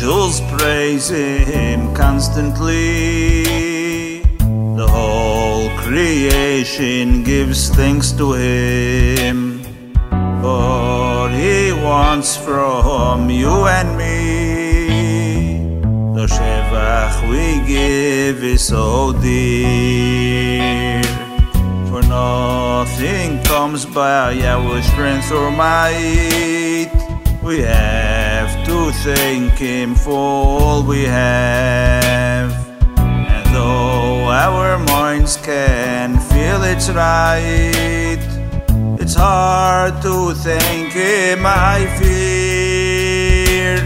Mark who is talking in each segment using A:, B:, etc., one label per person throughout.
A: Angels praise him constantly. The whole creation gives thanks to Him. But He wants from you and me. The Shevach we give is so dear. For nothing comes by our strength or might. We have to thank Him for all we have. And though our minds can feel it's right, it's hard to thank Him, I fear.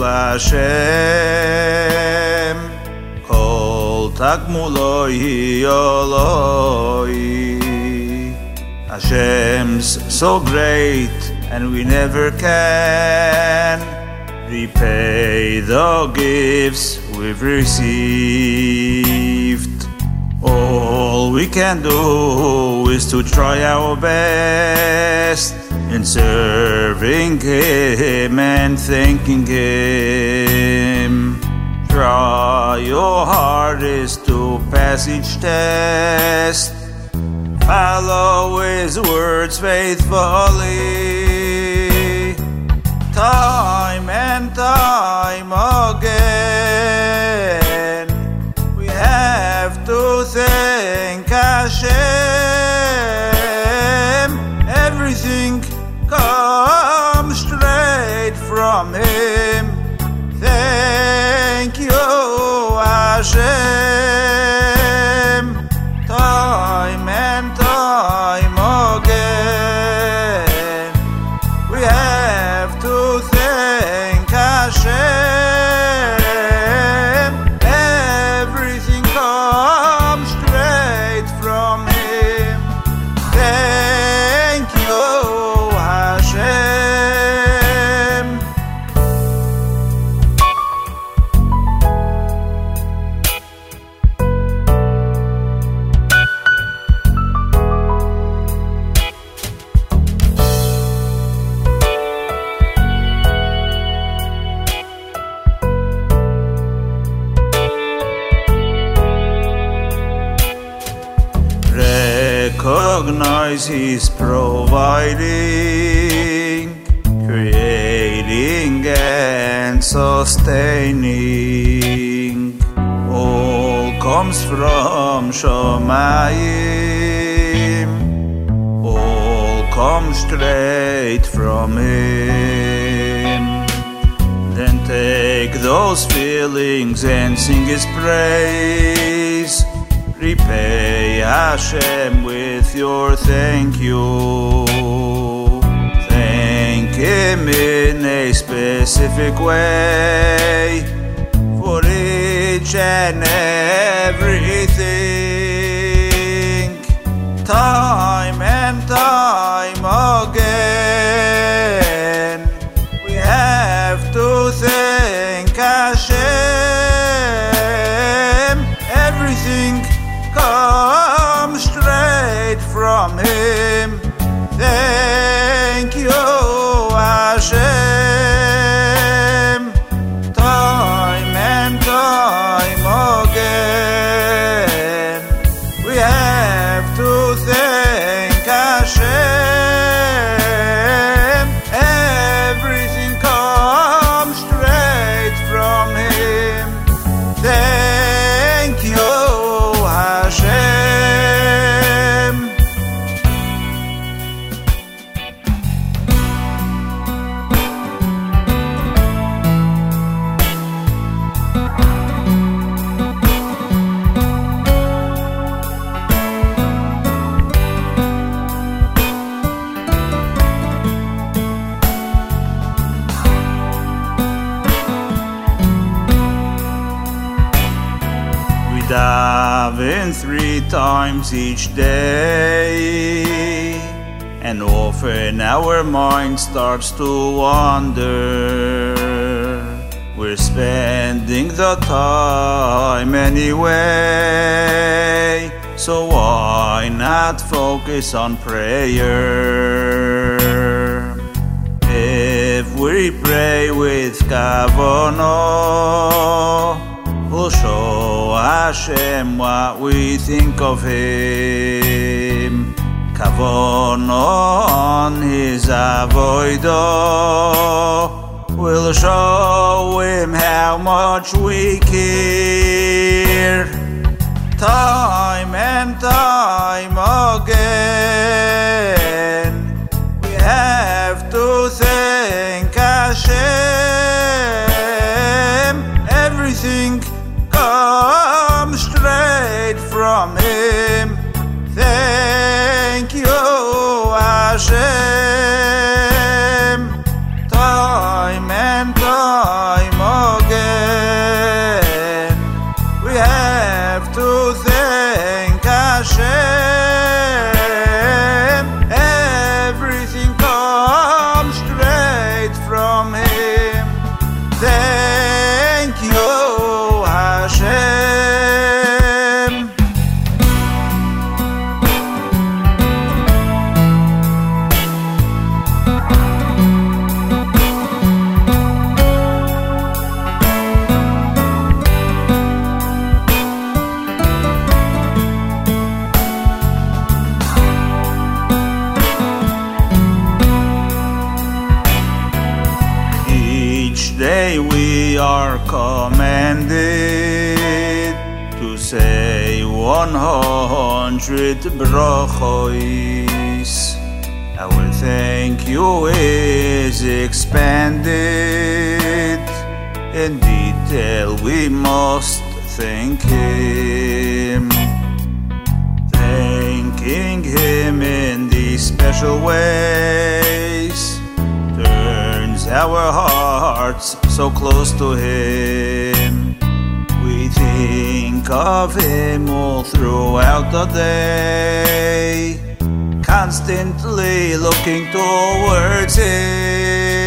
A: Lashem Kol Tagmuloi Oloi Hashem's so great and we never can repay the gifts we've received. All we can do is to try our best in serving Him and thanking Him. Try your hardest to pass each test. Follow His words faithfully. Time and time again, we have to thank Hashem. Everything comes straight from Him. He's providing, creating, and sustaining. All comes from Shomayim, all comes straight from Him. Then take those feelings and sing His praise. Repay Hashem with your thank you. Thank Him in a specific way for each and everything. Time even three times each day. And often our mind starts to wander. We're spending the time anyway. So why not focus on prayer? If we pray with kavanah Hashem what we think of Him. Kavon on His avodah will show Him how much we care. Time and time Hashem. Commanded to say 100 brachos. Our thank you is expanded. In detail we must thank Him. Thanking Him in these special ways turns our hearts so close to Him. We think of Him all throughout the day, constantly looking towards Him.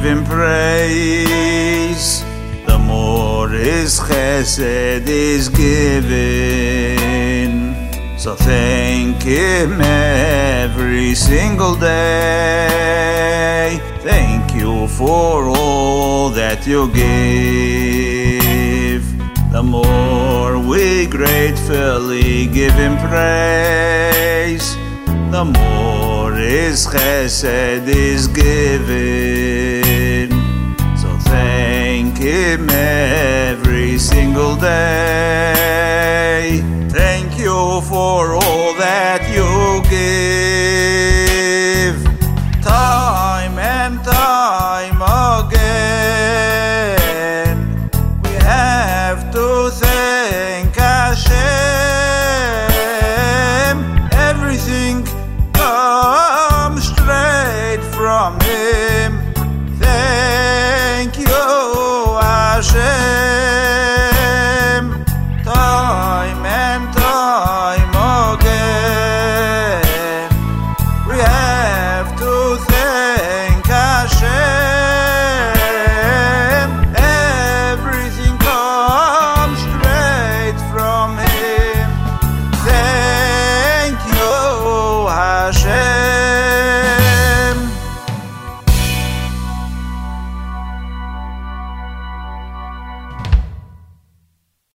A: Give Him praise, the more His chesed is given. So thank Him every single day. Thank you for all that you give. The more we gratefully give Him praise, the more His chesed is given. single day. Thank you for all that you give. Time and time again, we have to thank Hashem. Everything comes straight from Him.